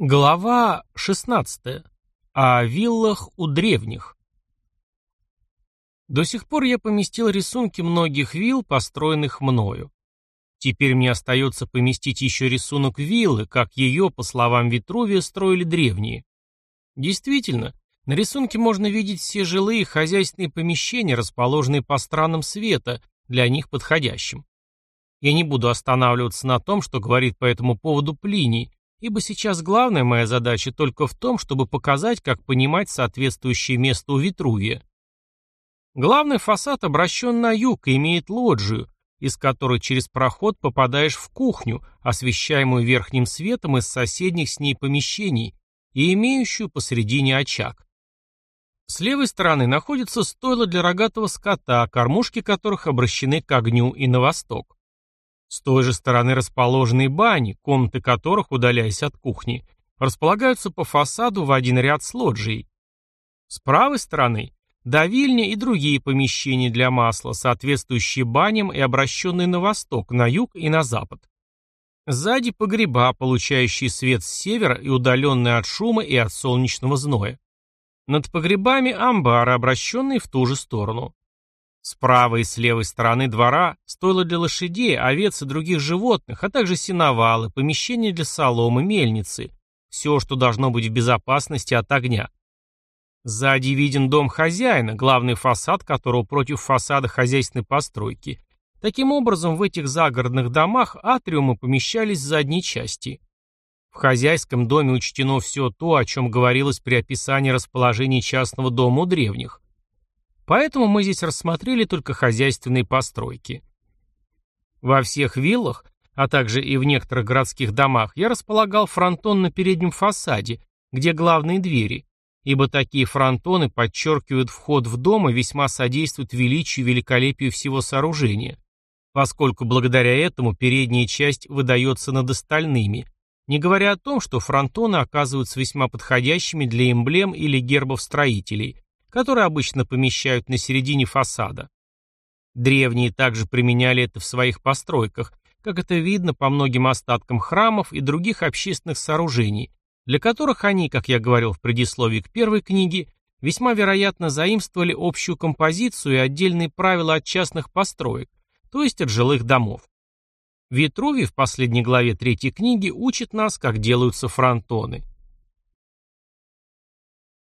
Глава 16. О виллах у древних. До сих пор я поместил рисунки многих вилл, построенных мною. Теперь мне остается поместить еще рисунок виллы, как ее, по словам Витрувия, строили древние. Действительно, на рисунке можно видеть все жилые хозяйственные помещения, расположенные по странам света, для них подходящим. Я не буду останавливаться на том, что говорит по этому поводу Плиний, ибо сейчас главная моя задача только в том, чтобы показать, как понимать соответствующее место у Витрувия. Главный фасад обращен на юг и имеет лоджию, из которой через проход попадаешь в кухню, освещаемую верхним светом из соседних с ней помещений и имеющую посредине очаг. С левой стороны находится стойло для рогатого скота, кормушки которых обращены к огню и на восток. С той же стороны расположены бани, комнаты которых, удаляясь от кухни, располагаются по фасаду в один ряд с лоджией. С правой стороны – давильня и другие помещения для масла, соответствующие баням и обращенные на восток, на юг и на запад. Сзади погреба, получающие свет с севера и удаленные от шума и от солнечного зноя. Над погребами амбары, обращенные в ту же сторону. С правой и с левой стороны двора стоило для лошадей, овец и других животных, а также сеновалы, помещения для соломы, мельницы. Все, что должно быть в безопасности от огня. Сзади виден дом хозяина, главный фасад которого против фасада хозяйственной постройки. Таким образом, в этих загородных домах атриумы помещались в задней части. В хозяйском доме учтено все то, о чем говорилось при описании расположения частного дома у древних. Поэтому мы здесь рассмотрели только хозяйственные постройки. Во всех виллах, а также и в некоторых городских домах, я располагал фронтон на переднем фасаде, где главные двери, ибо такие фронтоны подчеркивают вход в дом и весьма содействуют величию и великолепию всего сооружения, поскольку благодаря этому передняя часть выдается над остальными, не говоря о том, что фронтоны оказываются весьма подходящими для эмблем или гербов строителей, которые обычно помещают на середине фасада. Древние также применяли это в своих постройках, как это видно по многим остаткам храмов и других общественных сооружений, для которых они, как я говорил в предисловии к первой книге, весьма вероятно заимствовали общую композицию и отдельные правила от частных построек, то есть от жилых домов. Витрувий в последней главе третьей книги учит нас, как делаются фронтоны –